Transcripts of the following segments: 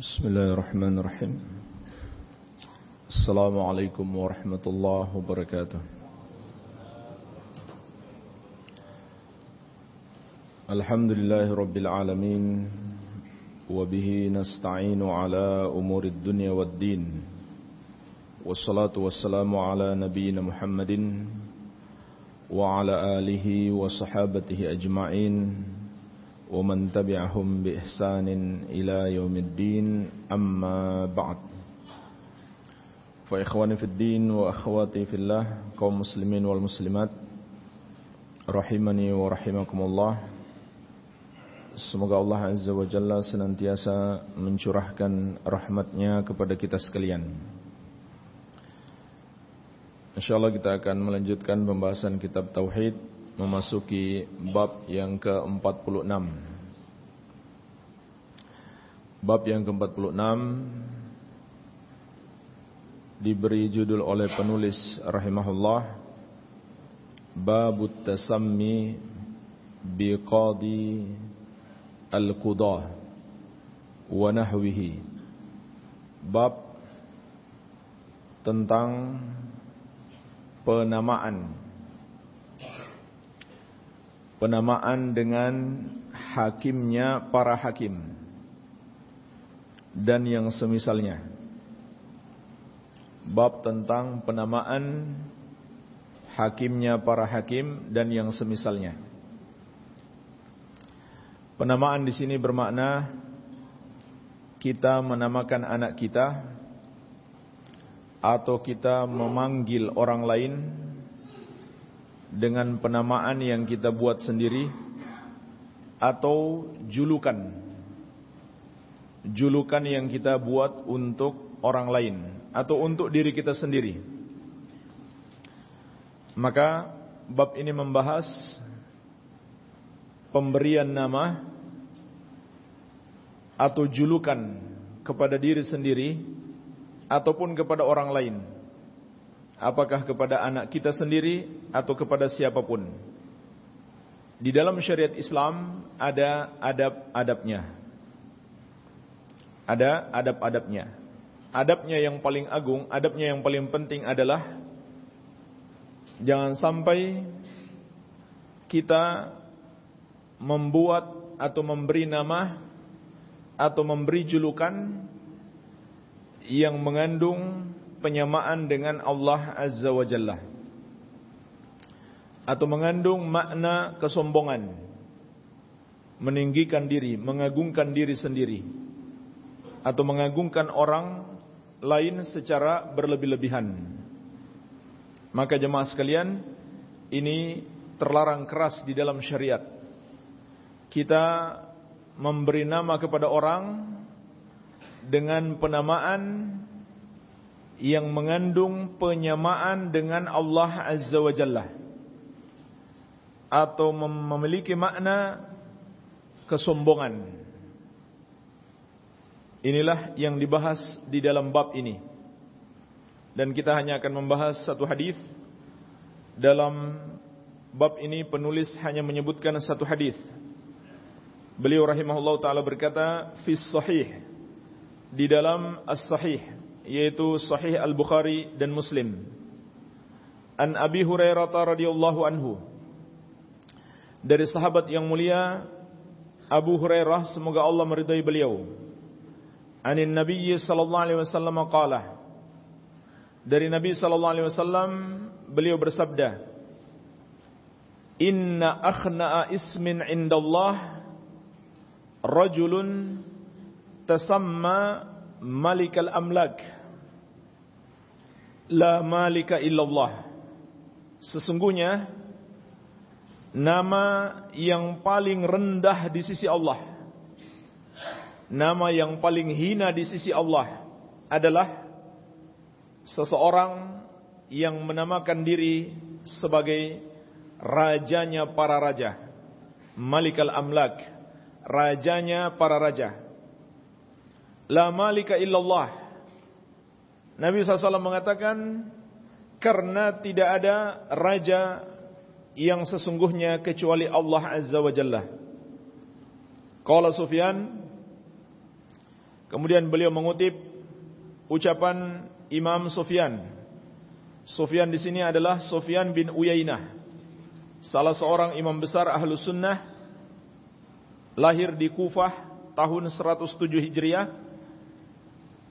بسم الله الرحمن الرحيم. السلام عليكم ورحمة الله وبركاته. الحمد لله رب العالمين وبه نستعين على أمور الدنيا والدين. والصلاة والسلام على نبينا محمد وعلى آله وصحابته أجمعين. ومن تبعهم بإحسان إلى يوم الدين أما بعد فإخواني في الدين وأخواتي في الله kaum muslimin wal muslimat rahimani wa rahimakumullah Semoga Allah Azza wa Jalla senantiasa mencurahkan rahmatnya kepada kita sekalian InsyaAllah kita akan melanjutkan pembahasan kitab Tauhid memasuki bab yang ke-46. Bab yang ke-46 diberi judul oleh penulis rahimahullah Babut Tasammi Biqadi Al-Qudah wa nahwihi. Bab tentang penamaan penamaan dengan hakimnya para hakim dan yang semisalnya. Bab tentang penamaan hakimnya para hakim dan yang semisalnya. Penamaan di sini bermakna kita menamakan anak kita atau kita memanggil orang lain dengan penamaan yang kita buat sendiri atau julukan. Julukan yang kita buat untuk orang lain atau untuk diri kita sendiri. Maka bab ini membahas pemberian nama atau julukan kepada diri sendiri ataupun kepada orang lain apakah kepada anak kita sendiri atau kepada siapa pun. Di dalam syariat Islam ada adab-adabnya. Ada adab-adabnya. Adabnya yang paling agung, adabnya yang paling penting adalah jangan sampai kita membuat atau memberi nama atau memberi julukan yang mengandung penyamaan dengan Allah Azza wa Jalla. Atau mengandung makna kesombongan. Meninggikan diri, mengagungkan diri sendiri. Atau mengagungkan orang lain secara berlebih-lebihan. Maka jemaah sekalian ini terlarang keras di dalam syariat. Kita memberi nama kepada orang dengan penamaan yang mengandung penyamaan dengan Allah Azza wa Jalla atau memiliki makna kesombongan. Inilah yang dibahas di dalam bab ini. Dan kita hanya akan membahas satu hadis dalam bab ini penulis hanya menyebutkan satu hadis. Beliau rahimahullah taala berkata fi sahih di dalam as-sahih yaitu Sahih Al-Bukhari dan Muslim. An Abi Hurairah radhiyallahu anhu. Dari sahabat yang mulia Abu Hurairah semoga Allah meridai beliau. Anin Nabi sallallahu alaihi wasallam qala. Dari Nabi sallallahu alaihi wasallam beliau bersabda, "Inna akhna'a ismin 'indallah rajulun tasamma malikal amlak." La malika illallah. Sesungguhnya nama yang paling rendah di sisi Allah, nama yang paling hina di sisi Allah adalah seseorang yang menamakan diri sebagai rajanya para raja, Malikal Amlak, rajanya para raja. La malika illallah Nabi SAW mengatakan karena tidak ada raja yang sesungguhnya kecuali Allah Azza wa Jalla. Qala Sufyan Kemudian beliau mengutip ucapan Imam Sufyan. Sufyan di sini adalah Sufyan bin Uyainah, salah seorang imam besar ahlu sunnah, lahir di Kufah tahun 107 Hijriah.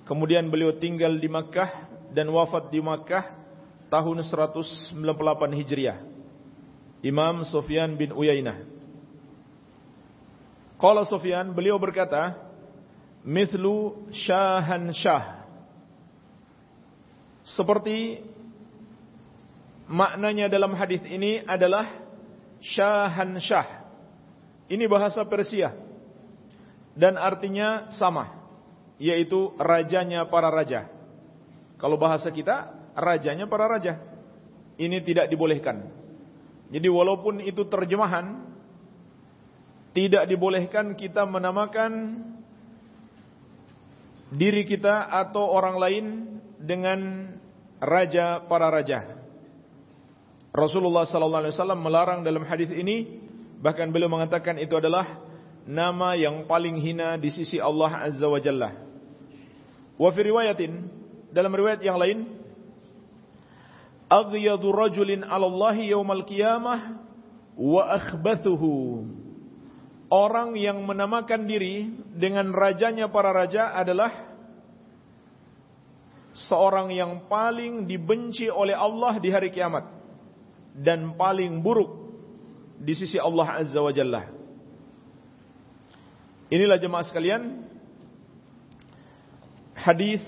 Kemudian beliau tinggal di Makkah dan wafat di Makkah tahun 198 Hijriah. Imam Sufyan bin Uyainah. Qala Sufyan, beliau berkata, "Mithlu syahan syah." Seperti maknanya dalam hadis ini adalah syahan syah. Ini bahasa Persia dan artinya sama, yaitu rajanya para raja. Kalau bahasa kita, rajanya para raja. Ini tidak dibolehkan. Jadi walaupun itu terjemahan, tidak dibolehkan kita menamakan diri kita atau orang lain dengan raja para raja. Rasulullah sallallahu alaihi wasallam melarang dalam hadis ini bahkan beliau mengatakan itu adalah nama yang paling hina di sisi Allah azza wa jalla. Wa fi riwayatin dalam riwayat yang lain aghyadu rajulin 'ala Allah yaumal qiyamah wa akhbathuhu Orang yang menamakan diri dengan rajanya para raja adalah seorang yang paling dibenci oleh Allah di hari kiamat dan paling buruk di sisi Allah Azza wa Jalla. Inilah jemaah sekalian hadis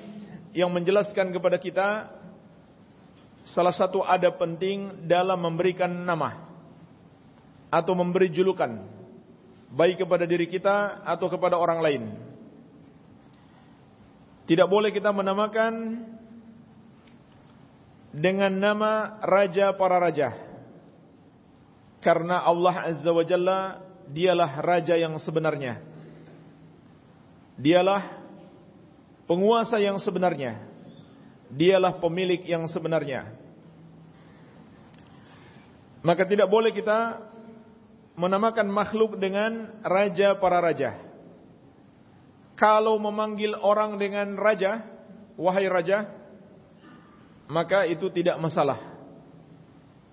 yang menjelaskan kepada kita salah satu adab penting dalam memberikan nama atau memberi julukan baik kepada diri kita atau kepada orang lain. Tidak boleh kita menamakan dengan nama raja para raja. Karena Allah Azza wa Jalla dialah raja yang sebenarnya. Dialah penguasa yang sebenarnya. Dialah pemilik yang sebenarnya. Maka tidak boleh kita menamakan makhluk dengan raja para raja kalau memanggil orang dengan raja, wahai raja, maka itu tidak masalah.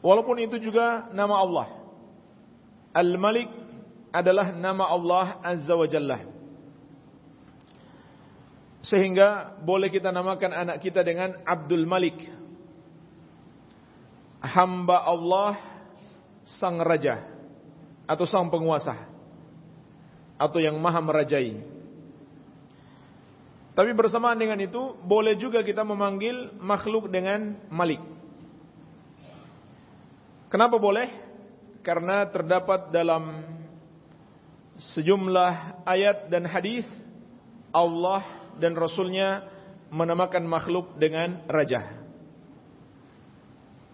Walaupun itu juga nama Allah. Al-Malik adalah nama Allah Azza wa Jalla. Sehingga boleh kita namakan anak kita dengan Abdul Malik. Hamba Allah sang raja atau sang penguasa atau yang maha merajai. Tapi bersamaan dengan itu, boleh juga kita memanggil makhluk dengan Malik. Kenapa boleh? Karena terdapat dalam sejumlah ayat dan hadis Allah dan Rasulnya menamakan makhluk dengan raja.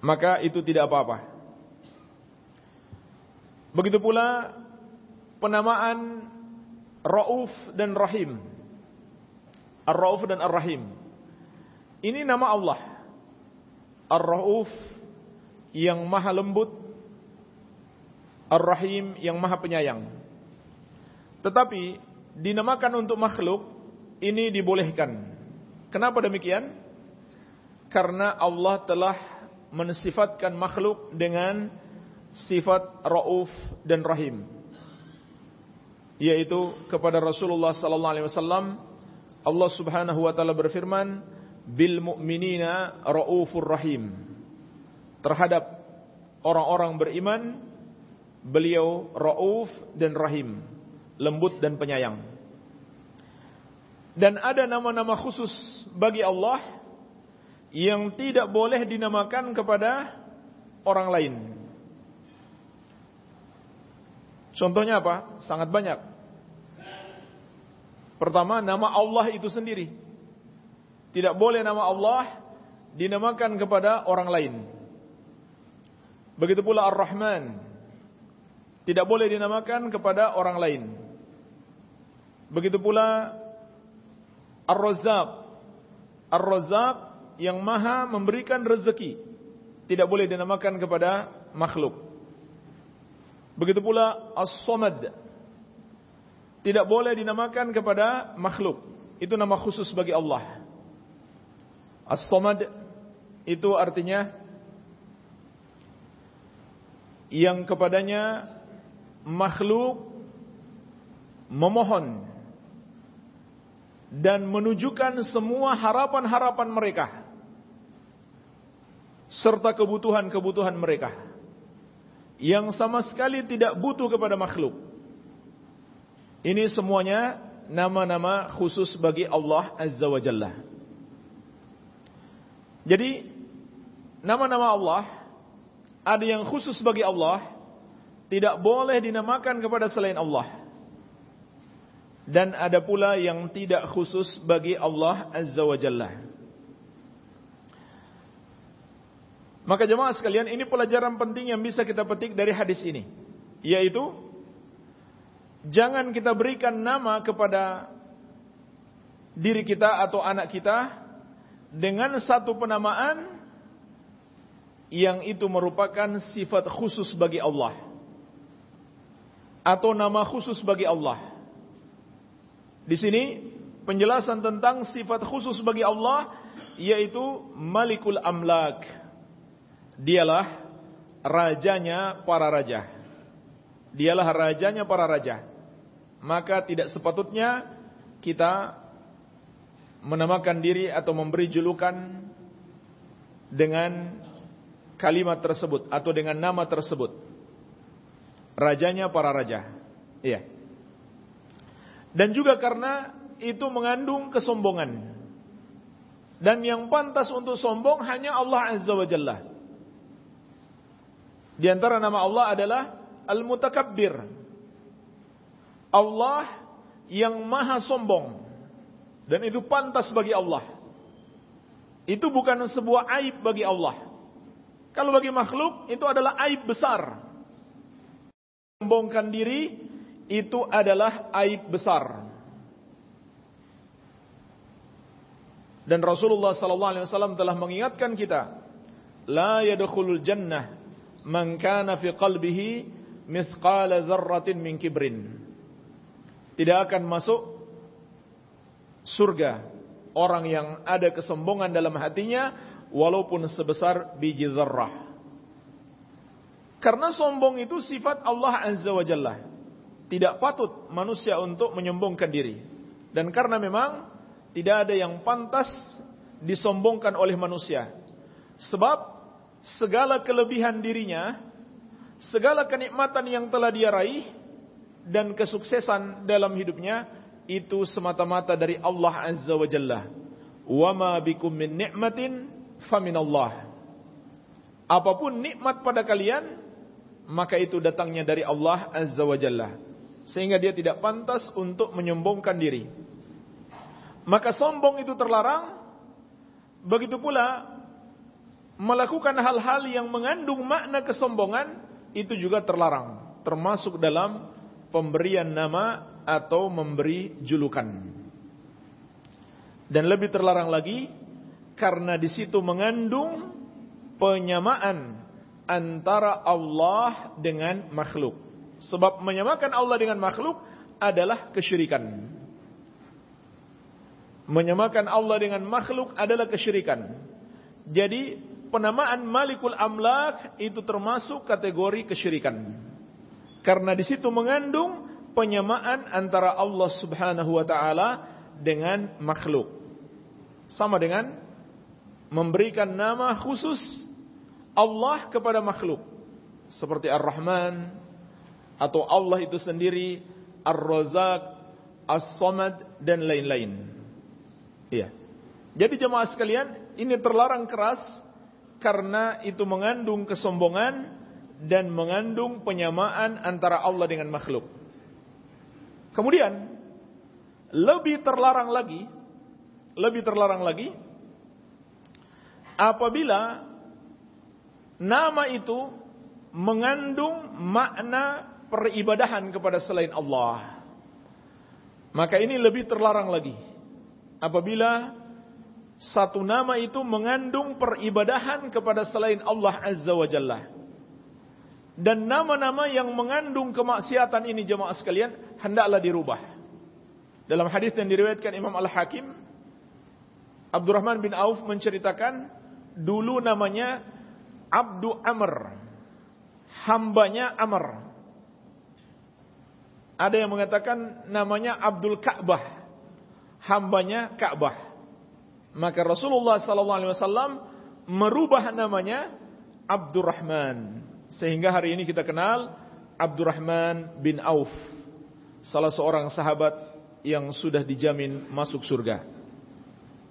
Maka itu tidak apa-apa. Begitu pula penamaan Rauf dan Rahim Ar-Rauf dan Ar-Rahim. Ini nama Allah. Ar-Rauf yang maha lembut. Ar-Rahim yang maha penyayang. Tetapi dinamakan untuk makhluk ini dibolehkan. Kenapa demikian? Karena Allah telah mensifatkan makhluk dengan sifat Rauf dan Rahim. Yaitu kepada Rasulullah sallallahu alaihi wasallam Allah Subhanahu wa taala berfirman, "Bil mu'minina raufur rahim." Terhadap orang-orang beriman, beliau rauf dan rahim, lembut dan penyayang. Dan ada nama-nama khusus bagi Allah yang tidak boleh dinamakan kepada orang lain. Contohnya apa? Sangat banyak. Pertama, nama Allah itu sendiri. Tidak boleh nama Allah dinamakan kepada orang lain. Begitu pula Ar-Rahman. Tidak boleh dinamakan kepada orang lain. Begitu pula Ar-Razzaq. Ar-Razzaq yang maha memberikan rezeki. Tidak boleh dinamakan kepada makhluk. Begitu pula As-Samad tidak boleh dinamakan kepada makhluk. itu nama khusus bagi Allah. As-Samad itu artinya yang kepadanya makhluk memohon dan menunjukkan semua harapan-harapan mereka serta kebutuhan-kebutuhan mereka yang sama sekali tidak butuh kepada makhluk. Ini semuanya nama-nama khusus bagi Allah Azza wa Jalla. Jadi nama-nama Allah ada yang khusus bagi Allah, tidak boleh dinamakan kepada selain Allah. Dan ada pula yang tidak khusus bagi Allah Azza wa Jalla. Maka jemaah sekalian, ini pelajaran penting yang bisa kita petik dari hadis ini, yaitu jangan kita berikan nama kepada diri kita atau anak kita dengan satu penamaan yang itu merupakan sifat khusus bagi Allah atau nama khusus bagi Allah. Di sini penjelasan tentang sifat khusus bagi Allah yaitu Malikul Amlak. Dialah rajanya para raja. Dialah rajanya para raja. Maka tidak sepatutnya kita menamakan diri atau memberi julukan dengan kalimat tersebut atau dengan nama tersebut. Rajanya para raja. Iya. Dan juga karena itu mengandung kesombongan. Dan yang pantas untuk sombong hanya Allah Azza wa Jalla. Di antara nama Allah adalah Al-Mutakabbir. Allah yang maha sombong. Dan itu pantas bagi Allah. Itu bukan sebuah aib bagi Allah. Kalau bagi makhluk itu adalah aib besar. Sombongkan diri itu adalah aib besar. Dan Rasulullah sallallahu alaihi wasallam telah mengingatkan kita, la yadkhulul jannah man kana fi qalbihi mithqala dzarratin min kibrin. Tidak akan masuk surga orang yang ada kesombongan dalam hatinya walaupun sebesar biji zarrah. Karena sombong itu sifat Allah Azza wa Jalla. Tidak patut manusia untuk menyombongkan diri. Dan karena memang tidak ada yang pantas disombongkan oleh manusia. Sebab segala kelebihan dirinya, segala kenikmatan yang telah dia raih dan kesuksesan dalam hidupnya itu semata-mata dari Allah Azza wa Jalla. Wa ma bikum min ni'matin faminallah. Apa pun nikmat pada kalian, maka itu datangnya dari Allah Azza wa Jalla. Sehingga dia tidak pantas untuk menyombongkan diri. Maka sombong itu terlarang. Begitu pula melakukan hal-hal yang mengandung makna kesombongan itu juga terlarang. Termasuk dalam pemberian nama atau memberi julukan. Dan lebih terlarang lagi karena di situ mengandung penyamaan antara Allah dengan makhluk. Sebab menyamakan Allah dengan makhluk adalah kesyirikan. Menyamakan Allah dengan makhluk adalah kesyirikan. Jadi penamaan Malikul Amlak itu termasuk kategori kesyirikan. Karena di situ mengandung penyamaan antara Allah Subhanahu wa taala dengan makhluk. Sama dengan memberikan nama khusus Allah kepada makhluk. Seperti Ar-Rahman atau Allah itu sendiri Ar-Razak, As-Samad dan lain-lain. Iya. Jadi jemaah sekalian, ini terlarang keras karena itu mengandung kesombongan dan mengandung penyamaan antara Allah dengan makhluk. Kemudian lebih terlarang lagi, lebih terlarang lagi apabila nama itu mengandung makna peribadahan kepada selain Allah. Maka ini lebih terlarang lagi. Apabila satu nama itu mengandung peribadahan kepada selain Allah Azza wa Jalla. Dan nama-nama yang mengandung kemaksiatan ini jemaah sekalian hendaklah dirubah. Dalam hadis yang diriwayatkan Imam Al-Hakim, Abdurrahman bin Auf menceritakan dulu namanya Abdu Amr. Hambanya Amr. Ada yang mengatakan namanya Abdul Ka'bah. Hambanya Ka'bah. Maka Rasulullah wasallam merubah namanya Abdurrahman sehingga hari ini kita kenal Abdurrahman bin Auf salah seorang sahabat yang sudah dijamin masuk surga.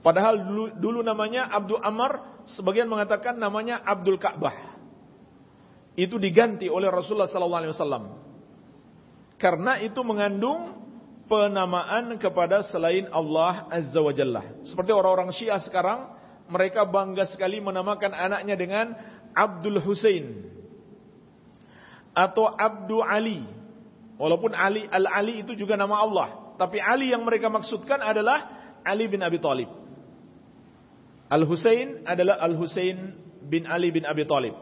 Padahal dulu, dulu namanya Abdul Amr, sebagian mengatakan namanya Abdul Ka'bah. Itu diganti oleh Rasulullah wasallam. Karena itu mengandung penamaan kepada selain Allah Azza wa Jalla. Seperti orang-orang Syiah sekarang, mereka bangga sekali menamakan anaknya dengan Abdul Hussein atau Abdul Ali. Walaupun Ali Al-Ali itu juga nama Allah, tapi Ali yang mereka maksudkan adalah Ali bin Abi Thalib. Al-Husain adalah Al-Husain bin Ali bin Abi Thalib.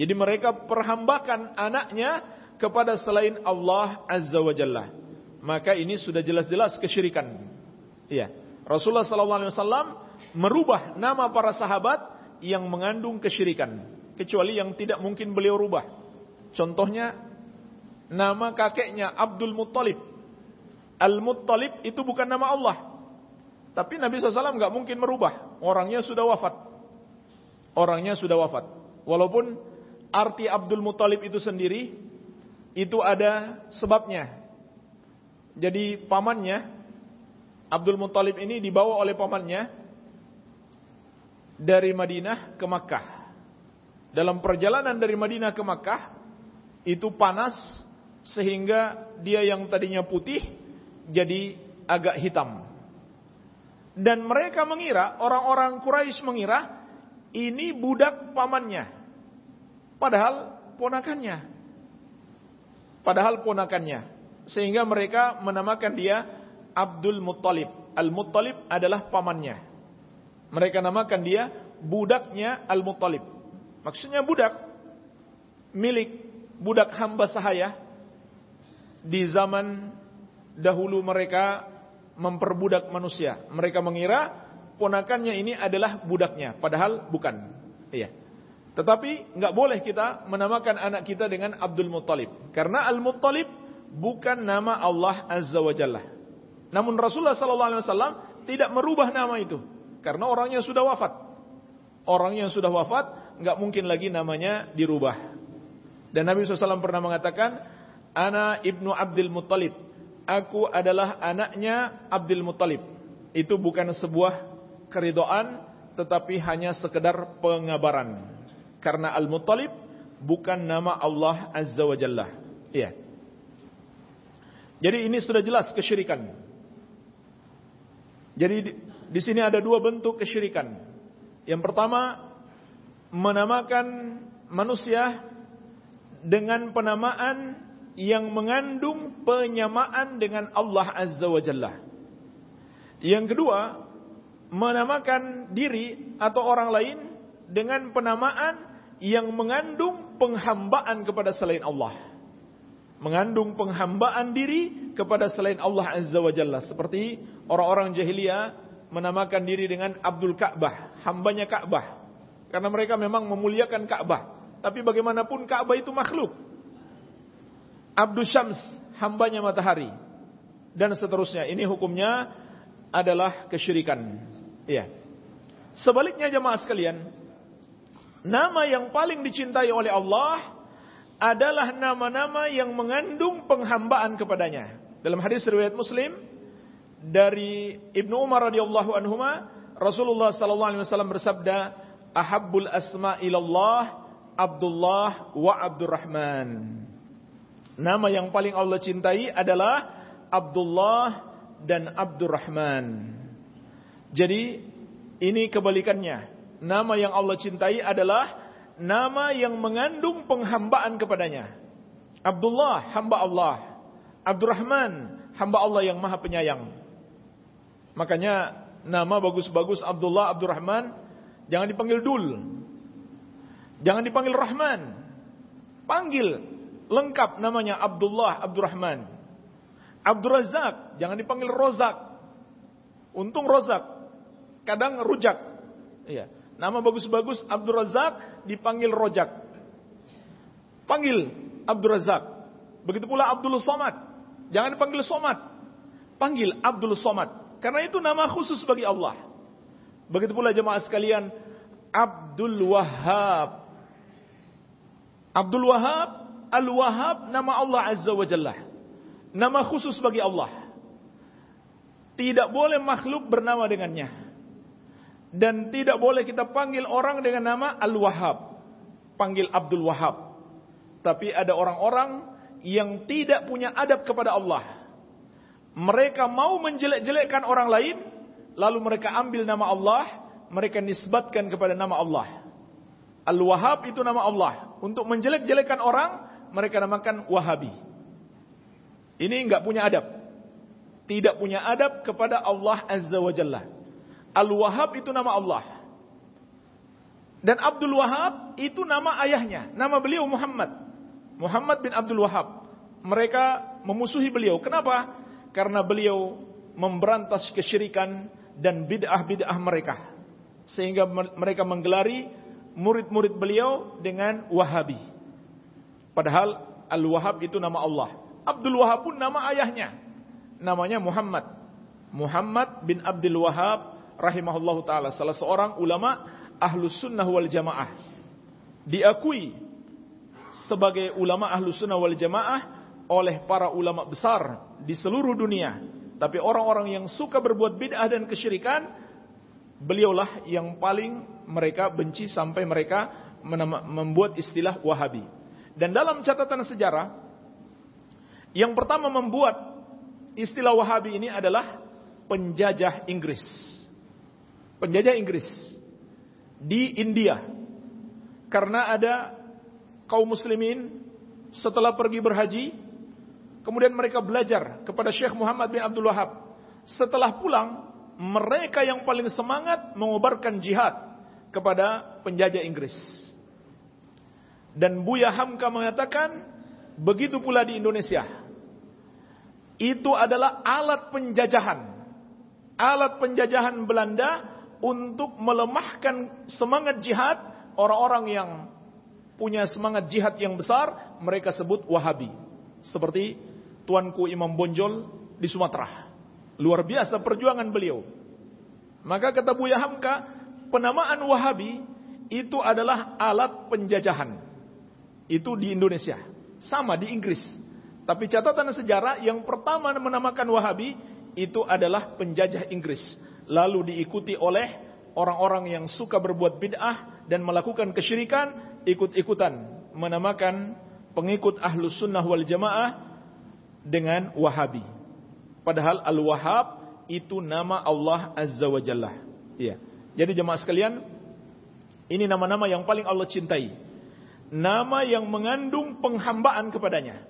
Jadi mereka perhambakan anaknya kepada selain Allah Azza wa Jalla. Maka ini sudah jelas-jelas kesyirikan. Iya. Rasulullah sallallahu alaihi wasallam merubah nama para sahabat yang mengandung kesyirikan, kecuali yang tidak mungkin beliau rubah. Contohnya nama kakeknya Abdul Muttalib. Al-Muttalib itu bukan nama Allah. Tapi Nabi SAW nggak mungkin merubah. Orangnya sudah wafat. Orangnya sudah wafat. Walaupun arti Abdul Muttalib itu sendiri itu ada sebabnya. Jadi pamannya Abdul Muttalib ini dibawa oleh pamannya dari Madinah ke Makkah. Dalam perjalanan dari Madinah ke Makkah itu panas sehingga dia yang tadinya putih jadi agak hitam. Dan mereka mengira, orang-orang Quraisy mengira, ini budak pamannya. Padahal ponakannya. Padahal ponakannya. Sehingga mereka menamakan dia Abdul Muttalib. Al-Muttalib adalah pamannya. Mereka namakan dia budaknya Al-Muttalib. Maksudnya budak. Milik budak hamba sahaya. Di zaman dahulu mereka memperbudak manusia. Mereka mengira ponakannya ini adalah budaknya, padahal bukan. Iya. Tetapi nggak boleh kita menamakan anak kita dengan Abdul Muttalib, karena Al Muttalib bukan nama Allah Azza wa Jalla. Namun Rasulullah Wasallam tidak merubah nama itu, karena orangnya sudah wafat. Orang yang sudah wafat nggak mungkin lagi namanya dirubah. Dan Nabi SAW pernah mengatakan, Ana ibnu Abdul Muttalib, aku adalah anaknya Abdul Muttalib. Itu bukan sebuah keridoan, tetapi hanya sekedar pengabaran. Karena Al-Muttalib bukan nama Allah Azza wa Jalla. Iya. Jadi ini sudah jelas kesyirikan. Jadi di, di sini ada dua bentuk kesyirikan. Yang pertama menamakan manusia dengan penamaan yang mengandung penyamaan dengan Allah Azza wa Jalla. Yang kedua, menamakan diri atau orang lain dengan penamaan yang mengandung penghambaan kepada selain Allah. Mengandung penghambaan diri kepada selain Allah Azza wa Jalla. Seperti orang-orang jahiliyah menamakan diri dengan Abdul Ka'bah, hambanya Ka'bah. Karena mereka memang memuliakan Ka'bah. Tapi bagaimanapun Ka'bah itu makhluk. Abdul Syams, hambanya matahari. Dan seterusnya. Ini hukumnya adalah kesyirikan. Iya. Sebaliknya jemaah sekalian, nama yang paling dicintai oleh Allah adalah nama-nama yang mengandung penghambaan kepadanya. Dalam hadis riwayat Muslim dari Ibnu Umar radhiyallahu anhuma, Rasulullah sallallahu alaihi wasallam bersabda, "Ahabbul asma ilallah Abdullah wa Abdurrahman." Nama yang paling Allah cintai adalah Abdullah dan Abdurrahman. Jadi ini kebalikannya. Nama yang Allah cintai adalah nama yang mengandung penghambaan kepadanya. Abdullah, hamba Allah. Abdurrahman, hamba Allah yang maha penyayang. Makanya nama bagus-bagus Abdullah, Abdurrahman, jangan dipanggil Dul. Jangan dipanggil Rahman. Panggil lengkap namanya Abdullah Abdurrahman. Abdul Razak, jangan dipanggil Rozak. Untung Rozak, kadang rujak. Iya. Nama bagus-bagus Abdul Razak dipanggil Rojak. Panggil Abdul Razak. Begitu pula Abdul Somad. Jangan dipanggil Somad. Panggil Abdul Somad. Karena itu nama khusus bagi Allah. Begitu pula jemaah sekalian Abdul Wahab. Abdul Wahab, Al-Wahab nama Allah Azza wa Jalla. Nama khusus bagi Allah. Tidak boleh makhluk bernama dengannya. Dan tidak boleh kita panggil orang dengan nama Al-Wahab. Panggil Abdul Wahab. Tapi ada orang-orang yang tidak punya adab kepada Allah. Mereka mau menjelek-jelekkan orang lain, lalu mereka ambil nama Allah, mereka nisbatkan kepada nama Allah. Al-Wahhab itu nama Allah. Untuk menjelek-jelekan orang, mereka namakan Wahabi. Ini enggak punya adab. Tidak punya adab kepada Allah Azza wa Jalla. Al-Wahhab itu nama Allah. Dan Abdul Wahab itu nama ayahnya. Nama beliau Muhammad. Muhammad bin Abdul Wahab. Mereka memusuhi beliau. Kenapa? Karena beliau memberantas kesyirikan dan bid'ah-bid'ah mereka. Sehingga mereka menggelari murid-murid beliau dengan Wahabi. Padahal Al-Wahab itu nama Allah. Abdul Wahab pun nama ayahnya. Namanya Muhammad. Muhammad bin Abdul Wahab rahimahullah ta'ala. Salah seorang ulama ahlus sunnah wal jamaah. Diakui sebagai ulama ahlus sunnah wal jamaah oleh para ulama besar di seluruh dunia. Tapi orang-orang yang suka berbuat bid'ah dan kesyirikan, beliaulah yang paling mereka benci sampai mereka membuat istilah Wahabi. Dan dalam catatan sejarah, yang pertama membuat istilah Wahabi ini adalah penjajah Inggris. Penjajah Inggris di India. Karena ada kaum muslimin setelah pergi berhaji, kemudian mereka belajar kepada Syekh Muhammad bin Abdul Wahab. Setelah pulang, mereka yang paling semangat mengobarkan jihad kepada penjajah Inggris. Dan Buya Hamka mengatakan, begitu pula di Indonesia. Itu adalah alat penjajahan. Alat penjajahan Belanda untuk melemahkan semangat jihad orang-orang yang punya semangat jihad yang besar, mereka sebut Wahabi. Seperti Tuanku Imam Bonjol di Sumatera. Luar biasa perjuangan beliau. Maka kata Buya Hamka, penamaan Wahabi itu adalah alat penjajahan. Itu di Indonesia. Sama di Inggris. Tapi catatan sejarah yang pertama menamakan Wahabi itu adalah penjajah Inggris. Lalu diikuti oleh orang-orang yang suka berbuat bid'ah dan melakukan kesyirikan ikut-ikutan menamakan pengikut ahlus sunnah wal jamaah dengan Wahabi. Padahal Al-Wahhab itu nama Allah Azza wa Jalla. Iya. Jadi jemaah sekalian, ini nama-nama yang paling Allah cintai. Nama yang mengandung penghambaan kepadanya.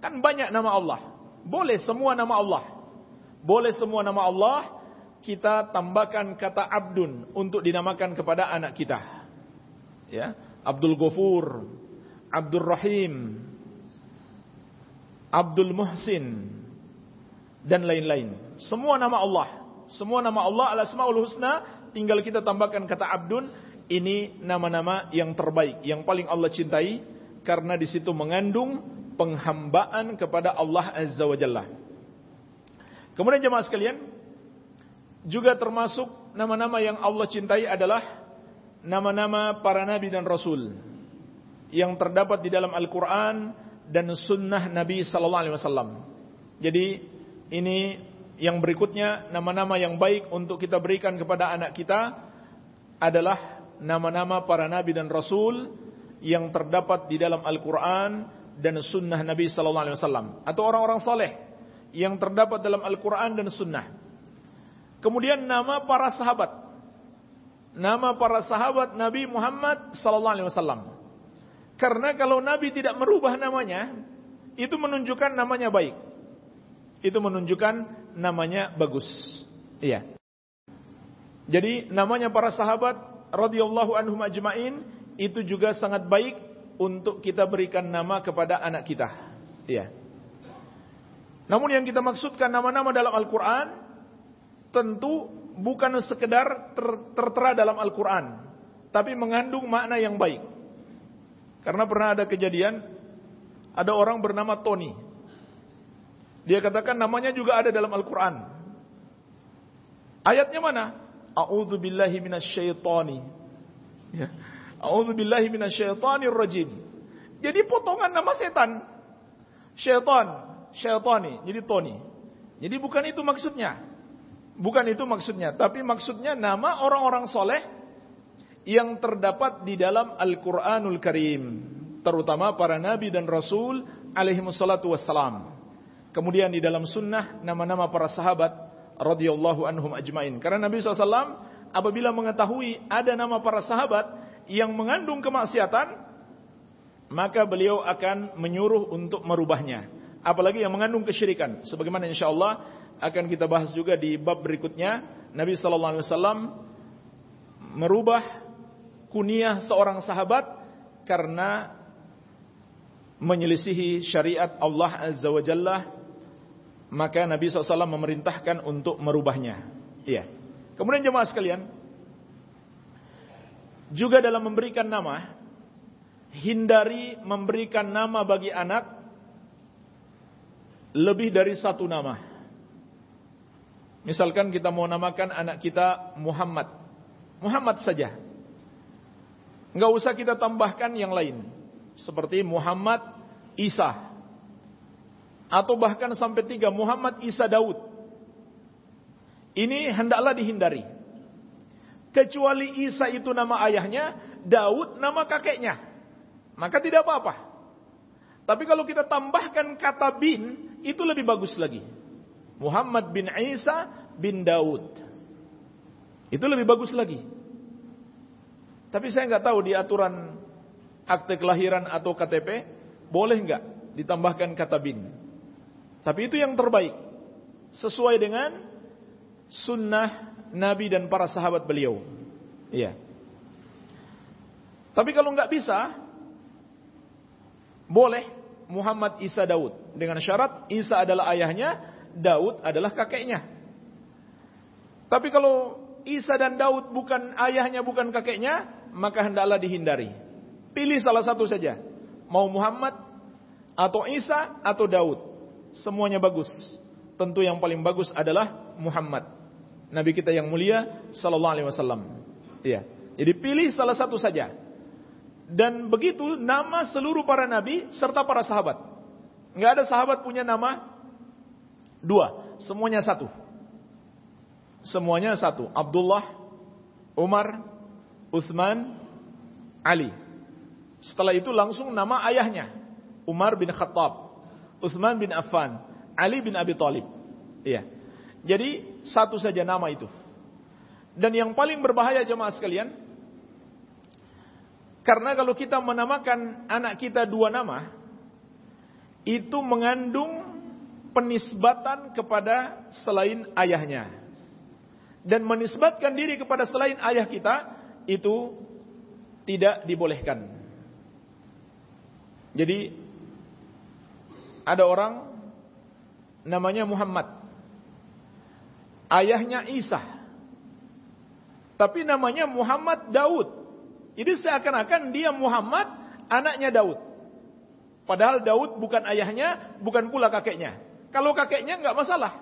Kan banyak nama Allah. Boleh semua nama Allah. Boleh semua nama Allah. Kita tambahkan kata Abdun untuk dinamakan kepada anak kita. Ya, Abdul Ghafur, Abdul Rahim, Abdul Muhsin, dan lain-lain. Semua nama Allah. Semua nama Allah al-asmaul husna tinggal kita tambahkan kata abdun ini nama-nama yang terbaik, yang paling Allah cintai karena di situ mengandung penghambaan kepada Allah Azza wa Jalla. Kemudian jemaah sekalian, juga termasuk nama-nama yang Allah cintai adalah nama-nama para nabi dan rasul yang terdapat di dalam Al-Qur'an dan sunnah Nabi sallallahu alaihi wasallam. Jadi ini yang berikutnya nama-nama yang baik untuk kita berikan kepada anak kita adalah nama-nama para nabi dan rasul yang terdapat di dalam Al-Qur'an dan sunnah Nabi sallallahu alaihi wasallam atau orang-orang saleh yang terdapat dalam Al-Qur'an dan sunnah. Kemudian nama para sahabat. Nama para sahabat Nabi Muhammad sallallahu alaihi wasallam. Karena kalau Nabi tidak merubah namanya, itu menunjukkan namanya baik itu menunjukkan namanya bagus. Iya. Jadi namanya para sahabat radhiyallahu anhum ajmain itu juga sangat baik untuk kita berikan nama kepada anak kita. Iya. Namun yang kita maksudkan nama-nama dalam Al-Quran tentu bukan sekedar ter tertera dalam Al-Quran, tapi mengandung makna yang baik. Karena pernah ada kejadian, ada orang bernama Tony. Dia katakan namanya juga ada dalam Al-Quran. Ayatnya mana? A'udzu billahi minasyaitani. Ya. A'udzu billahi minasyaitonir rajim. Jadi potongan nama setan. Syaitan, syaitani, jadi Tony. Jadi bukan itu maksudnya. Bukan itu maksudnya, tapi maksudnya nama orang-orang soleh yang terdapat di dalam Al-Quranul Karim. Terutama para nabi dan rasul alaihi wassalatu. Kemudian di dalam sunnah nama-nama para sahabat radhiyallahu anhum ajmain. Karena Nabi SAW apabila mengetahui ada nama para sahabat yang mengandung kemaksiatan, maka beliau akan menyuruh untuk merubahnya. Apalagi yang mengandung kesyirikan. Sebagaimana insya Allah akan kita bahas juga di bab berikutnya. Nabi Sallallahu Alaihi Wasallam merubah kunyah seorang sahabat karena menyelisihi syariat Allah Azza wa Jalla maka Nabi SAW memerintahkan untuk merubahnya. Iya. Kemudian jemaah sekalian, juga dalam memberikan nama, hindari memberikan nama bagi anak lebih dari satu nama. Misalkan kita mau namakan anak kita Muhammad. Muhammad saja. Enggak usah kita tambahkan yang lain. Seperti Muhammad Isa atau bahkan sampai tiga Muhammad Isa Daud. Ini hendaklah dihindari. Kecuali Isa itu nama ayahnya, Daud nama kakeknya. Maka tidak apa-apa. Tapi kalau kita tambahkan kata bin, itu lebih bagus lagi. Muhammad bin Isa bin Daud. Itu lebih bagus lagi. Tapi saya nggak tahu di aturan akte kelahiran atau KTP, boleh nggak ditambahkan kata bin. Tapi itu yang terbaik. Sesuai dengan sunnah Nabi dan para sahabat beliau. Iya. Tapi kalau nggak bisa, boleh Muhammad Isa Daud. Dengan syarat Isa adalah ayahnya, Daud adalah kakeknya. Tapi kalau Isa dan Daud bukan ayahnya, bukan kakeknya, maka hendaklah dihindari. Pilih salah satu saja. Mau Muhammad, atau Isa, atau Daud semuanya bagus. Tentu yang paling bagus adalah Muhammad. Nabi kita yang mulia sallallahu alaihi wasallam. Iya. Jadi pilih salah satu saja. Dan begitu nama seluruh para nabi serta para sahabat. Enggak ada sahabat punya nama dua, semuanya satu. Semuanya satu. Abdullah, Umar, Uthman, Ali. Setelah itu langsung nama ayahnya. Umar bin Khattab. Utsman bin Affan, Ali bin Abi Thalib. Iya. Jadi satu saja nama itu. Dan yang paling berbahaya jemaah sekalian, karena kalau kita menamakan anak kita dua nama, itu mengandung penisbatan kepada selain ayahnya. Dan menisbatkan diri kepada selain ayah kita, itu tidak dibolehkan. Jadi ada orang namanya Muhammad. Ayahnya Isa. Tapi namanya Muhammad Daud. Jadi seakan-akan dia Muhammad, anaknya Daud. Padahal Daud bukan ayahnya, bukan pula kakeknya. Kalau kakeknya nggak masalah.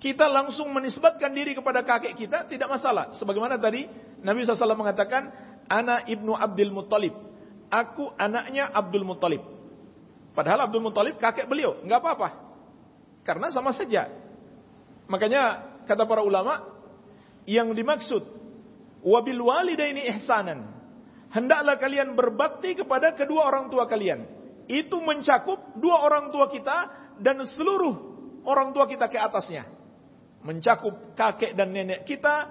Kita langsung menisbatkan diri kepada kakek kita tidak masalah. Sebagaimana tadi Nabi SAW mengatakan, Ana ibnu Abdul Muttalib. Aku anaknya Abdul Muttalib. Padahal Abdul Muthalib kakek beliau, nggak apa-apa. Karena sama saja. Makanya kata para ulama, yang dimaksud wabil walidaini ihsanan. Hendaklah kalian berbakti kepada kedua orang tua kalian. Itu mencakup dua orang tua kita dan seluruh orang tua kita ke atasnya. Mencakup kakek dan nenek kita,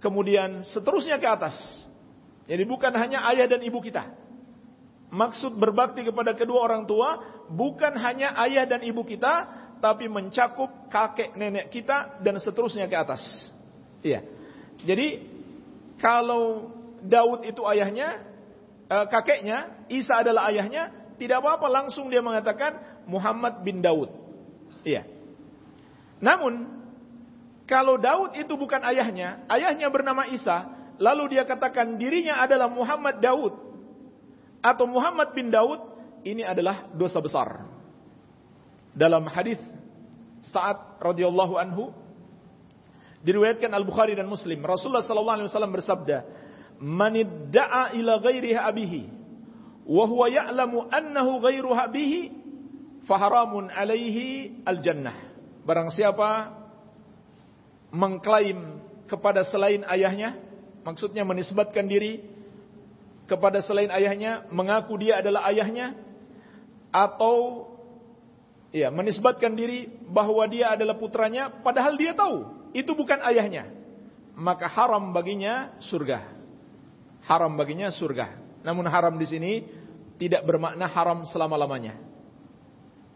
kemudian seterusnya ke atas. Jadi bukan hanya ayah dan ibu kita. Maksud berbakti kepada kedua orang tua bukan hanya ayah dan ibu kita, tapi mencakup kakek nenek kita dan seterusnya ke atas. Iya. Jadi kalau Daud itu ayahnya, eh, kakeknya, Isa adalah ayahnya, tidak apa-apa langsung dia mengatakan Muhammad bin Daud. Iya. Namun kalau Daud itu bukan ayahnya, ayahnya bernama Isa, lalu dia katakan dirinya adalah Muhammad Daud atau Muhammad bin Daud, ini adalah dosa besar. Dalam hadis Sa'ad radhiyallahu anhu diriwayatkan Al-Bukhari dan Muslim, Rasulullah sallallahu alaihi wasallam bersabda, "Man ila ghairi abihi wa huwa ya'lamu annahu ghairu abihi faharamun alaihi al-jannah." Barang siapa mengklaim kepada selain ayahnya, maksudnya menisbatkan diri kepada selain ayahnya, mengaku dia adalah ayahnya atau ya menisbatkan diri bahwa dia adalah putranya padahal dia tahu itu bukan ayahnya maka haram baginya surga. Haram baginya surga. Namun haram di sini tidak bermakna haram selama-lamanya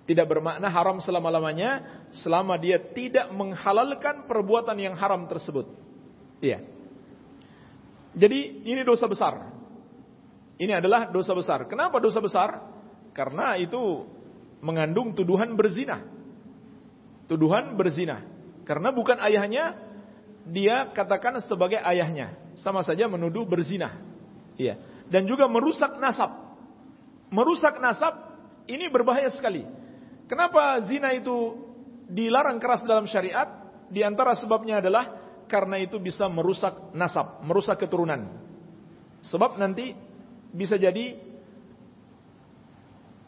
tidak bermakna haram selama-lamanya selama dia tidak menghalalkan perbuatan yang haram tersebut iya jadi ini dosa besar ini adalah dosa besar kenapa dosa besar karena itu mengandung tuduhan berzina. Tuduhan berzina. Karena bukan ayahnya, dia katakan sebagai ayahnya. Sama saja menuduh berzina. Iya. Dan juga merusak nasab. Merusak nasab ini berbahaya sekali. Kenapa zina itu dilarang keras dalam syariat? Di antara sebabnya adalah karena itu bisa merusak nasab, merusak keturunan. Sebab nanti bisa jadi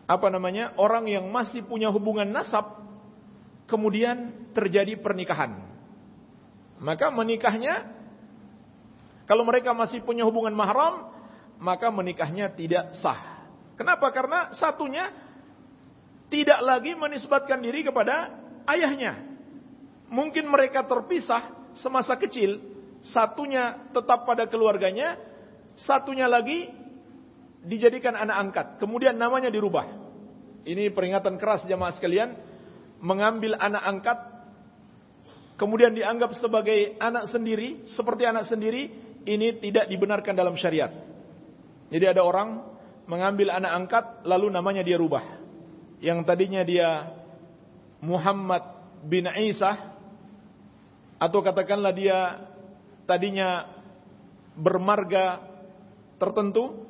apa namanya orang yang masih punya hubungan nasab kemudian terjadi pernikahan maka menikahnya kalau mereka masih punya hubungan mahram maka menikahnya tidak sah kenapa karena satunya tidak lagi menisbatkan diri kepada ayahnya mungkin mereka terpisah semasa kecil satunya tetap pada keluarganya satunya lagi dijadikan anak angkat, kemudian namanya dirubah. Ini peringatan keras jamaah sekalian, mengambil anak angkat, kemudian dianggap sebagai anak sendiri, seperti anak sendiri, ini tidak dibenarkan dalam syariat. Jadi ada orang mengambil anak angkat, lalu namanya dia rubah. Yang tadinya dia Muhammad bin Isa, atau katakanlah dia tadinya bermarga tertentu,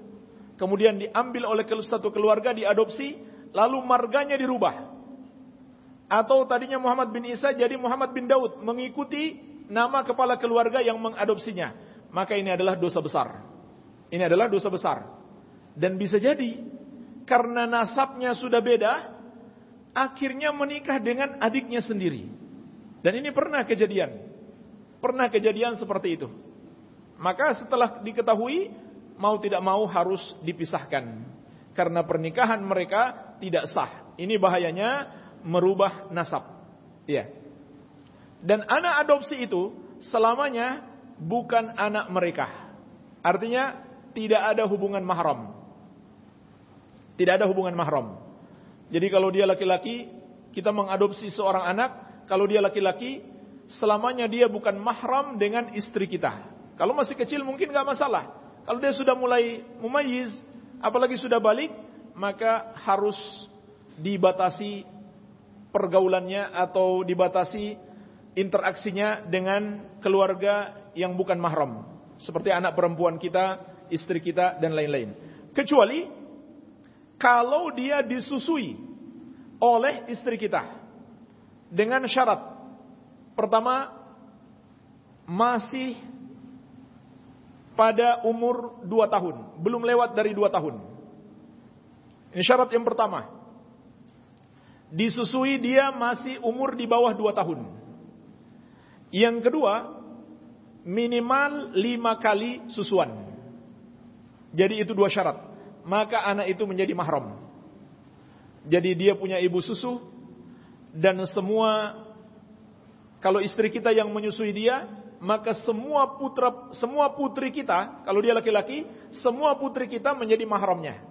kemudian diambil oleh satu keluarga diadopsi, lalu marganya dirubah. Atau tadinya Muhammad bin Isa jadi Muhammad bin Daud mengikuti nama kepala keluarga yang mengadopsinya. Maka ini adalah dosa besar. Ini adalah dosa besar. Dan bisa jadi karena nasabnya sudah beda, akhirnya menikah dengan adiknya sendiri. Dan ini pernah kejadian. Pernah kejadian seperti itu. Maka setelah diketahui mau tidak mau harus dipisahkan karena pernikahan mereka tidak sah. Ini bahayanya merubah nasab. Ya. Dan anak adopsi itu selamanya bukan anak mereka. Artinya tidak ada hubungan mahram. Tidak ada hubungan mahram. Jadi kalau dia laki-laki, kita mengadopsi seorang anak, kalau dia laki-laki, selamanya dia bukan mahram dengan istri kita. Kalau masih kecil mungkin gak masalah. Kalau dia sudah mulai mumayyiz, apalagi sudah balik, maka harus dibatasi pergaulannya atau dibatasi interaksinya dengan keluarga yang bukan mahram. Seperti anak perempuan kita, istri kita, dan lain-lain. Kecuali kalau dia disusui oleh istri kita dengan syarat pertama masih pada umur dua tahun. Belum lewat dari dua tahun. Ini syarat yang pertama. Disusui dia masih umur di bawah dua tahun. Yang kedua, minimal lima kali susuan. Jadi itu dua syarat. Maka anak itu menjadi mahram. Jadi dia punya ibu susu dan semua kalau istri kita yang menyusui dia maka semua putra semua putri kita, kalau dia laki-laki, semua putri kita menjadi mahramnya.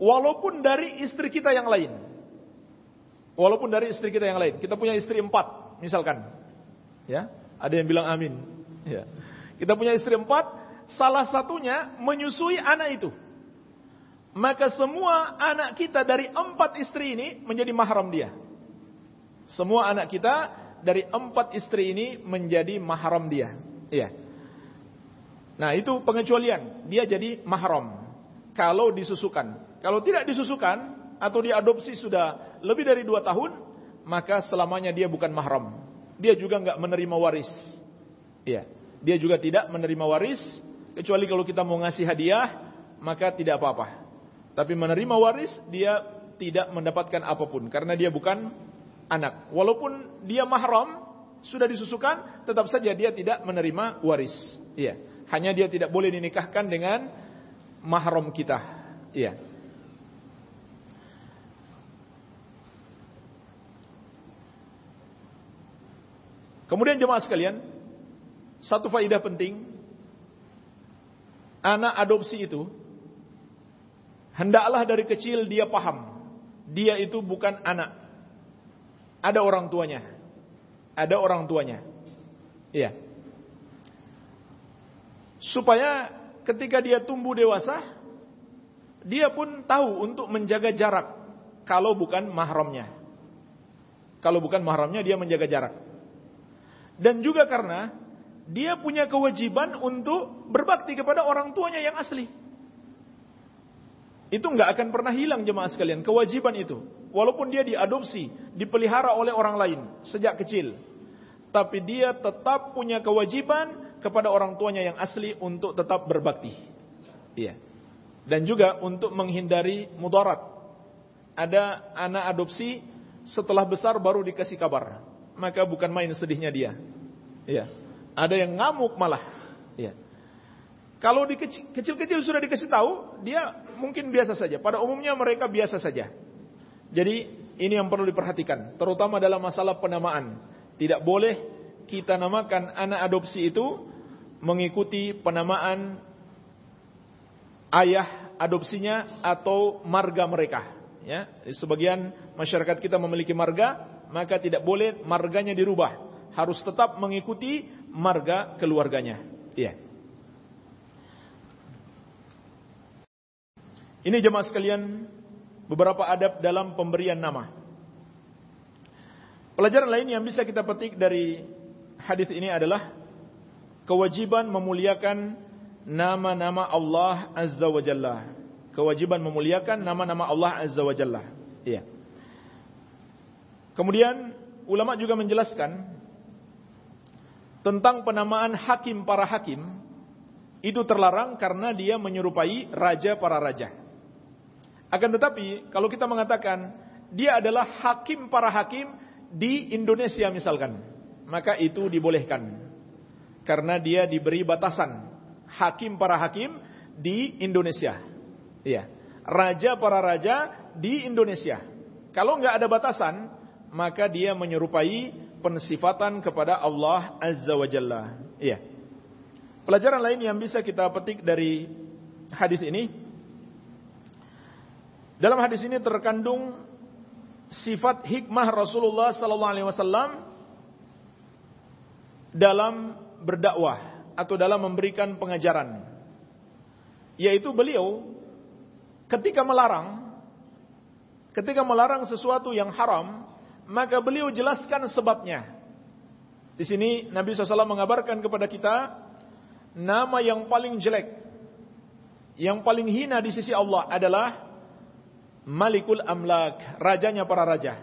Walaupun dari istri kita yang lain. Walaupun dari istri kita yang lain. Kita punya istri empat, misalkan. Ya, ada yang bilang amin. Ya. Kita punya istri empat, salah satunya menyusui anak itu. Maka semua anak kita dari empat istri ini menjadi mahram dia. Semua anak kita dari empat istri ini menjadi mahram dia. Iya. Nah itu pengecualian, dia jadi mahram. Kalau disusukan. Kalau tidak disusukan, atau diadopsi sudah lebih dari dua tahun, maka selamanya dia bukan mahram. Dia juga nggak menerima waris. Iya. Dia juga tidak menerima waris, kecuali kalau kita mau ngasih hadiah, maka tidak apa-apa. Tapi menerima waris dia tidak mendapatkan apa pun karena dia bukan anak. Walaupun dia mahram sudah disusukan, tetap saja dia tidak menerima waris. Iya. Hanya dia tidak boleh dinikahkan dengan mahram kita. Iya. Kemudian jemaah sekalian, satu faidah penting, anak adopsi itu Hendaklah dari kecil dia paham. Dia itu bukan anak. Ada orang tuanya. Ada orang tuanya. Iya. Supaya ketika dia tumbuh dewasa, dia pun tahu untuk menjaga jarak. Kalau bukan mahramnya. Kalau bukan mahramnya dia menjaga jarak. Dan juga karena dia punya kewajiban untuk berbakti kepada orang tuanya yang asli. Itu nggak akan pernah hilang jemaah sekalian, kewajiban itu. Walaupun dia diadopsi, dipelihara oleh orang lain sejak kecil. Tapi dia tetap punya kewajiban kepada orang tuanya yang asli untuk tetap berbakti. Iya. Dan juga untuk menghindari mudarat. Ada anak adopsi setelah besar baru dikasih kabar. Maka bukan main sedihnya dia. Iya. Ada yang ngamuk malah. Iya. Kalau kecil-kecil sudah dikasih tahu, dia mungkin biasa saja. Pada umumnya mereka biasa saja. Jadi ini yang perlu diperhatikan, terutama dalam masalah penamaan. Tidak boleh kita namakan anak adopsi itu mengikuti penamaan ayah adopsinya atau marga mereka. Ya, sebagian masyarakat kita memiliki marga, maka tidak boleh marganya dirubah. Harus tetap mengikuti marga keluarganya. Iya. Ini jemaah sekalian beberapa adab dalam pemberian nama. Pelajaran lain yang bisa kita petik dari hadis ini adalah kewajiban memuliakan nama-nama Allah Azza wa Jalla. Kewajiban memuliakan nama-nama Allah Azza wa Jalla. Iya. Kemudian ulama juga menjelaskan tentang penamaan hakim para hakim itu terlarang karena dia menyerupai raja para raja. Akan tetapi, kalau kita mengatakan dia adalah hakim para hakim di Indonesia misalkan, maka itu dibolehkan. Karena dia diberi batasan hakim para hakim di Indonesia. Iya. Raja para raja di Indonesia. Kalau nggak ada batasan, maka dia menyerupai pensifatan kepada Allah Azza wa Jalla. Iya. Pelajaran lain yang bisa kita petik dari hadis ini dalam hadis ini terkandung sifat hikmah Rasulullah sallallahu alaihi wasallam dalam berdakwah atau dalam memberikan pengajaran. Yaitu beliau ketika melarang ketika melarang sesuatu yang haram, maka beliau jelaskan sebabnya. Di sini Nabi SAW mengabarkan kepada kita nama yang paling jelek, yang paling hina di sisi Allah adalah Malikul Amlak, rajanya para raja.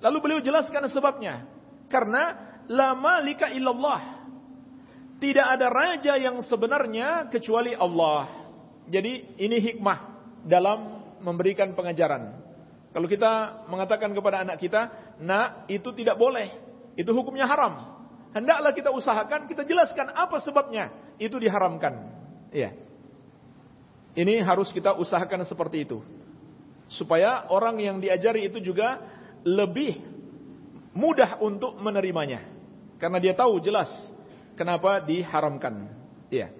Lalu beliau jelaskan sebabnya. Karena la malika illallah. Tidak ada raja yang sebenarnya kecuali Allah. Jadi ini hikmah dalam memberikan pengajaran. Kalau kita mengatakan kepada anak kita, nak itu tidak boleh. Itu hukumnya haram. Hendaklah kita usahakan, kita jelaskan apa sebabnya. Itu diharamkan. Iya. Ini harus kita usahakan seperti itu supaya orang yang diajari itu juga lebih mudah untuk menerimanya karena dia tahu jelas kenapa diharamkan. Ya.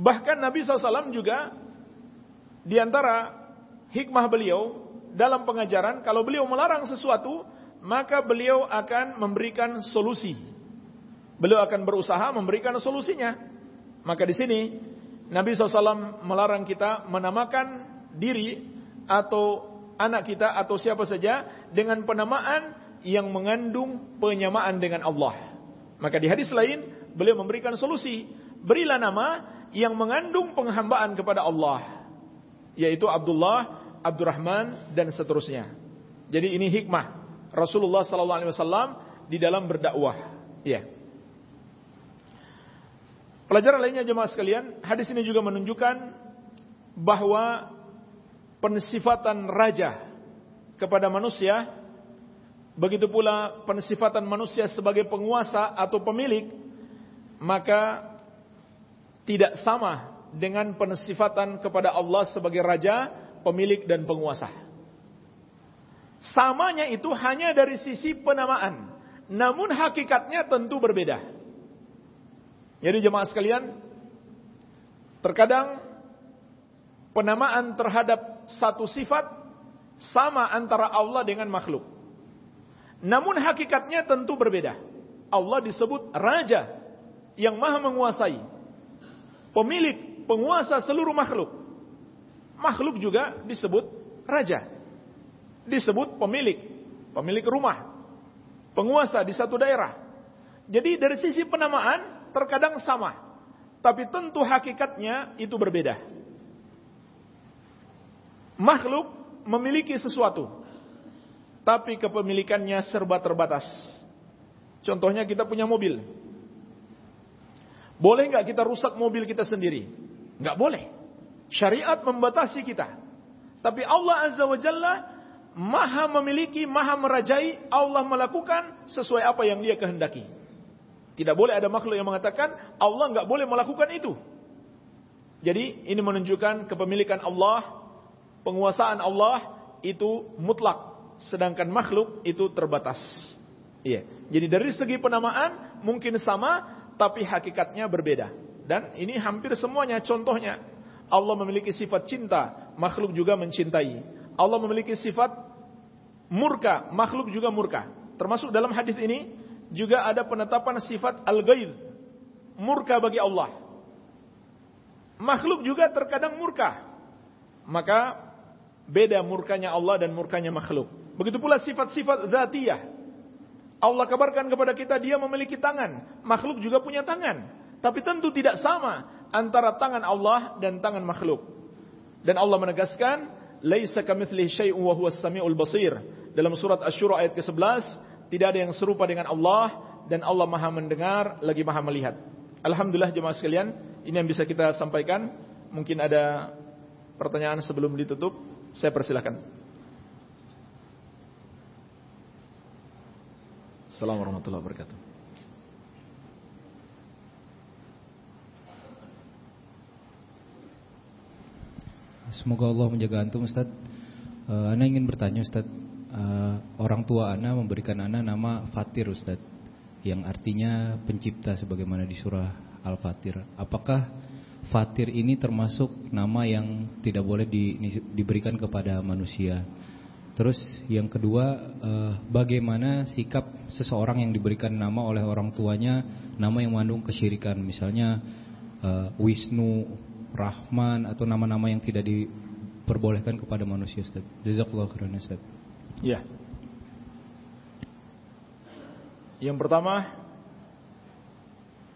Bahkan Nabi SAW juga di antara hikmah beliau dalam pengajaran kalau beliau melarang sesuatu maka beliau akan memberikan solusi. Beliau akan berusaha memberikan solusinya. Maka di sini Nabi SAW melarang kita menamakan diri atau anak kita atau siapa saja dengan penamaan yang mengandung penyamaan dengan Allah. Maka di hadis lain beliau memberikan solusi, berilah nama yang mengandung penghambaan kepada Allah, yaitu Abdullah, Abdurrahman dan seterusnya. Jadi ini hikmah Rasulullah sallallahu alaihi wasallam di dalam berdakwah. Ya. Pelajaran lainnya jemaah sekalian, hadis ini juga menunjukkan bahwa pensifatan raja kepada manusia begitu pula pensifatan manusia sebagai penguasa atau pemilik maka tidak sama dengan pensifatan kepada Allah sebagai raja, pemilik dan penguasa. Samanya itu hanya dari sisi penamaan, namun hakikatnya tentu berbeda. Jadi jemaah sekalian, terkadang penamaan terhadap satu sifat sama antara Allah dengan makhluk. Namun hakikatnya tentu berbeda. Allah disebut raja yang maha menguasai. Pemilik, penguasa seluruh makhluk. Makhluk juga disebut raja. Disebut pemilik, pemilik rumah. Penguasa di satu daerah. Jadi dari sisi penamaan terkadang sama, tapi tentu hakikatnya itu berbeda. Makhluk memiliki sesuatu, tapi kepemilikannya serba terbatas. Contohnya kita punya mobil. Boleh nggak kita rusak mobil kita sendiri? Nggak boleh. Syariat membatasi kita. Tapi Allah Azza wa Jalla maha memiliki, maha merajai, Allah melakukan sesuai apa yang dia kehendaki. Tidak boleh ada makhluk yang mengatakan Allah nggak boleh melakukan itu. Jadi ini menunjukkan kepemilikan Allah, penguasaan Allah itu mutlak, sedangkan makhluk itu terbatas. Iya. Jadi dari segi penamaan mungkin sama, tapi hakikatnya berbeda. Dan ini hampir semuanya contohnya. Allah memiliki sifat cinta, makhluk juga mencintai. Allah memiliki sifat murka, makhluk juga murka. Termasuk dalam hadis ini juga ada penetapan sifat al-ghaid, murka bagi Allah. Makhluk juga terkadang murka. Maka beda murkanya Allah dan murkanya makhluk. Begitu pula sifat-sifat zatiyah. Allah kabarkan kepada kita dia memiliki tangan, makhluk juga punya tangan. Tapi tentu tidak sama antara tangan Allah dan tangan makhluk. Dan Allah menegaskan, "Laisa kamitslihi syai'un wa huwas samiul basir." Dalam surat Asy-Syura ayat ke-11, tidak ada yang serupa dengan Allah dan Allah Maha mendengar lagi Maha melihat. Alhamdulillah jemaah sekalian, ini yang bisa kita sampaikan. Mungkin ada pertanyaan sebelum ditutup, saya persilahkan. Assalamualaikum warahmatullahi wabarakatuh. Semoga Allah menjaga antum Ustaz. Uh, Ana ingin bertanya Ustaz, uh, orang tua Ana memberikan Ana nama Fatir Ustaz yang artinya pencipta sebagaimana di surah Al-Fatir. Apakah Fatir ini termasuk nama yang tidak boleh di, diberikan kepada manusia? Terus yang kedua, uh, bagaimana sikap seseorang yang diberikan nama oleh orang tuanya, nama yang mengandung kesyirikan, misalnya uh, Wisnu, Rahman atau nama-nama yang tidak diperbolehkan kepada manusia Ustaz. Jazakallahu khairan Ustaz. Ya. Yang pertama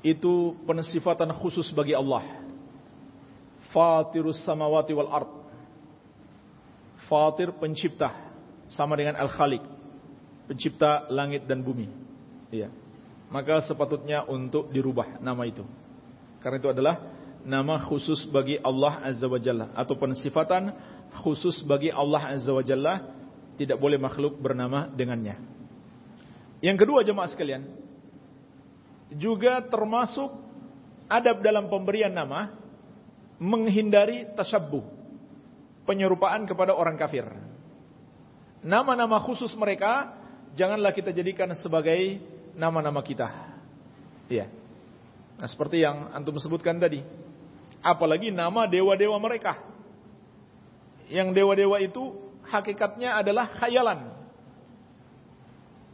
itu pensifatan khusus bagi Allah. Fatirus samawati wal ard. Fatir pencipta sama dengan Al-Khaliq, pencipta langit dan bumi. Iya. Maka sepatutnya untuk dirubah nama itu. Karena itu adalah nama khusus bagi Allah Azza wa Jalla atau pensifatan khusus bagi Allah Azza wa Jalla tidak boleh makhluk bernama dengannya. Yang kedua jemaah sekalian, juga termasuk adab dalam pemberian nama menghindari tasyabbuh, penyerupaan kepada orang kafir. Nama-nama khusus mereka janganlah kita jadikan sebagai nama-nama kita. Iya. Nah, seperti yang antum sebutkan tadi. Apalagi nama dewa-dewa mereka. Yang dewa-dewa itu hakikatnya adalah khayalan.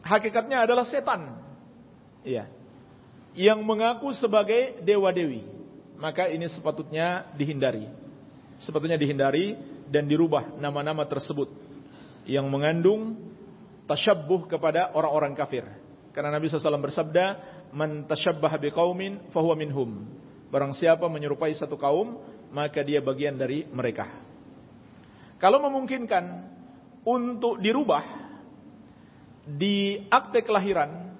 Hakikatnya adalah setan. Iya. Yang mengaku sebagai dewa-dewi. Maka ini sepatutnya dihindari. Sepatutnya dihindari dan dirubah nama-nama tersebut yang mengandung tasyabbuh kepada orang-orang kafir. Karena Nabi SAW bersabda, "Man tasyabbaha biqaumin fahuwa minhum." Barang siapa menyerupai satu kaum, maka dia bagian dari mereka. Kalau memungkinkan untuk dirubah di akte kelahiran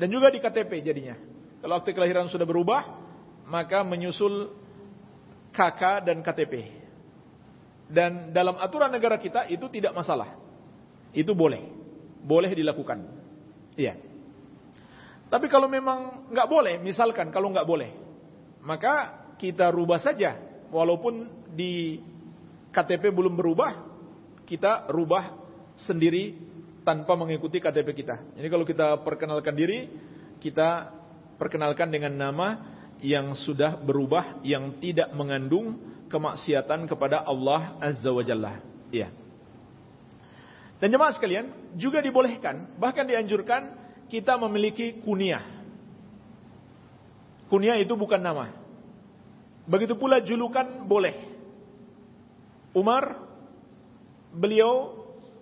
dan juga di KTP jadinya. Kalau akte kelahiran sudah berubah, maka menyusul KK dan KTP. Dan dalam aturan negara kita itu tidak masalah. Itu boleh. Boleh dilakukan. Iya. Tapi kalau memang nggak boleh, misalkan kalau nggak boleh, maka kita rubah saja, walaupun di KTP belum berubah, kita rubah sendiri tanpa mengikuti KTP kita. Jadi kalau kita perkenalkan diri, kita perkenalkan dengan nama yang sudah berubah, yang tidak mengandung kemaksiatan kepada Allah Azza wa Jalla. Iya. Dan jemaah sekalian, juga dibolehkan, bahkan dianjurkan kita memiliki kunyah. Kunyah itu bukan nama. Begitu pula julukan boleh. Umar, beliau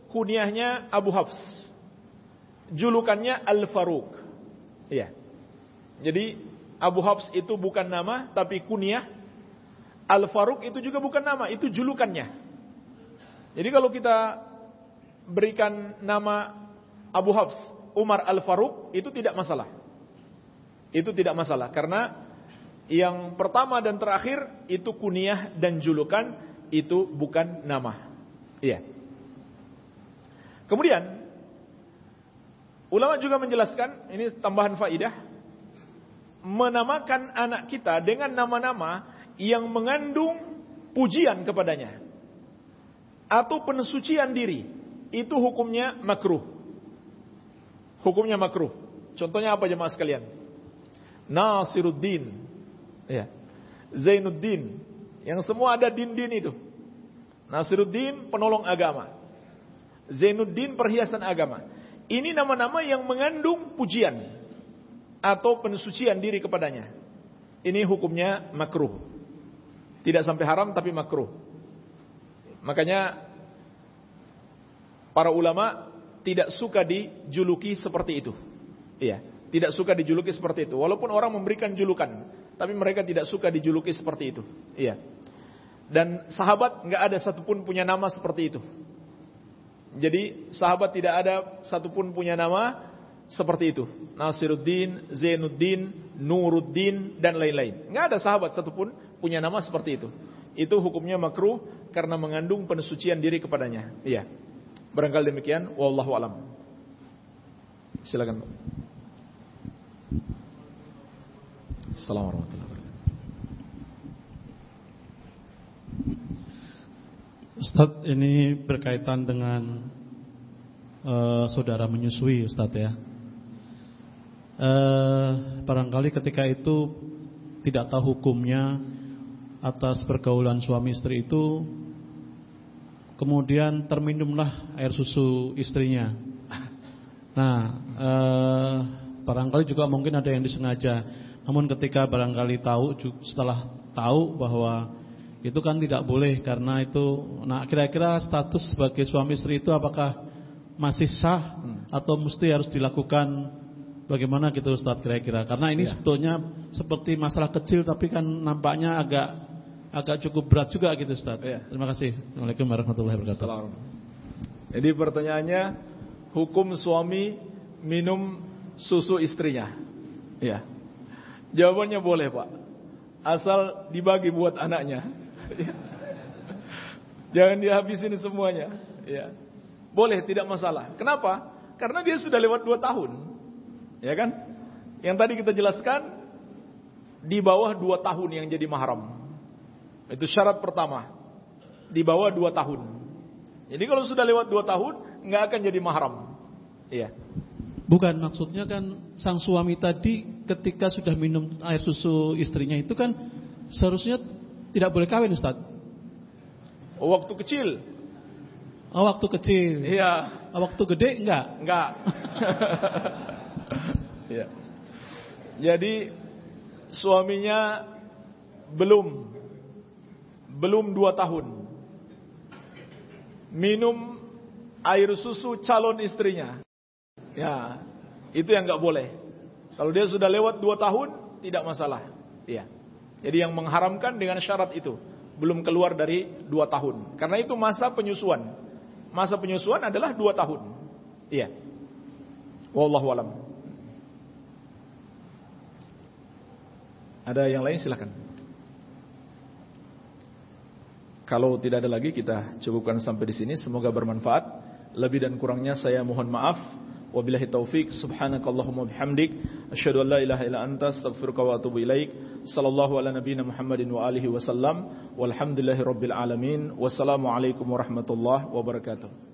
kunyahnya Abu Hafs. Julukannya Al-Faruq. Iya. Jadi Abu Hafs itu bukan nama tapi kunyah. Al-Faruq itu juga bukan nama, itu julukannya. Jadi kalau kita berikan nama Abu Hafs Umar Al-Faruq itu tidak masalah. Itu tidak masalah karena yang pertama dan terakhir itu kunyah dan julukan itu bukan nama. Iya. Kemudian ulama juga menjelaskan ini tambahan faidah menamakan anak kita dengan nama-nama yang mengandung pujian kepadanya atau pensucian diri itu hukumnya makruh hukumnya makruh. Contohnya apa jemaah sekalian? Nasiruddin, ya. Zainuddin, yang semua ada din-din itu. Nasiruddin penolong agama. Zainuddin perhiasan agama. Ini nama-nama yang mengandung pujian atau pensucian diri kepadanya. Ini hukumnya makruh. Tidak sampai haram tapi makruh. Makanya para ulama tidak suka dijuluki seperti itu. Iya, tidak suka dijuluki seperti itu. Walaupun orang memberikan julukan, tapi mereka tidak suka dijuluki seperti itu. Iya. Dan sahabat nggak ada satupun punya nama seperti itu. Jadi sahabat tidak ada satupun punya nama seperti itu. Nasiruddin, Zainuddin, Nuruddin dan lain-lain. Nggak ada sahabat satupun punya nama seperti itu. Itu hukumnya makruh karena mengandung pensucian diri kepadanya. Iya. Barangkali demikian, wallahu alam. Silakan. Assalamualaikum warahmatullahi wabarakatuh. Ustaz, ini berkaitan dengan uh, saudara menyusui, Ustaz ya. Uh, barangkali ketika itu tidak tahu hukumnya atas pergaulan suami istri itu kemudian terminumlah air susu istrinya. Nah, eh, barangkali juga mungkin ada yang disengaja. Namun ketika barangkali tahu, setelah tahu bahwa itu kan tidak boleh karena itu. Nah, kira-kira status sebagai suami istri itu apakah masih sah atau mesti harus dilakukan? Bagaimana gitu Ustaz kira-kira? Karena ini ya. sebetulnya seperti masalah kecil tapi kan nampaknya agak agak cukup berat juga gitu Ustaz. Ya. Terima kasih. Assalamualaikum warahmatullahi wabarakatuh. Jadi pertanyaannya hukum suami minum susu istrinya. Ya. Jawabannya boleh, Pak. Asal dibagi buat anaknya. Jangan dihabisin semuanya. Ya. Boleh, tidak masalah. Kenapa? Karena dia sudah lewat dua tahun. Ya kan? Yang tadi kita jelaskan di bawah dua tahun yang jadi mahram. Itu syarat pertama. Di bawah dua tahun. Jadi kalau sudah lewat dua tahun, nggak akan jadi mahram. Iya. Bukan maksudnya kan sang suami tadi ketika sudah minum air susu istrinya itu kan seharusnya tidak boleh kawin Ustaz. Oh, waktu kecil. Oh, waktu kecil. Iya. Oh, waktu gede enggak? Enggak. Iya. Jadi suaminya belum belum dua tahun minum air susu calon istrinya. Ya, itu yang nggak boleh. Kalau dia sudah lewat dua tahun, tidak masalah. Ya. Jadi yang mengharamkan dengan syarat itu belum keluar dari dua tahun. Karena itu masa penyusuan. Masa penyusuan adalah dua tahun. Iya. Wallahu alam. Ada yang lain silakan. Kalau tidak ada lagi kita cukupkan sampai di sini. Semoga bermanfaat. Lebih dan kurangnya saya mohon maaf. Wabillahi taufik. Subhanakallahumma bihamdik. Asyhadu an la ilaha illa anta astaghfiruka wa atubu ilaik. Sallallahu ala nabiyyina Muhammadin wa alihi wasallam. Walhamdulillahi rabbil alamin. Wassalamualaikum warahmatullahi wabarakatuh.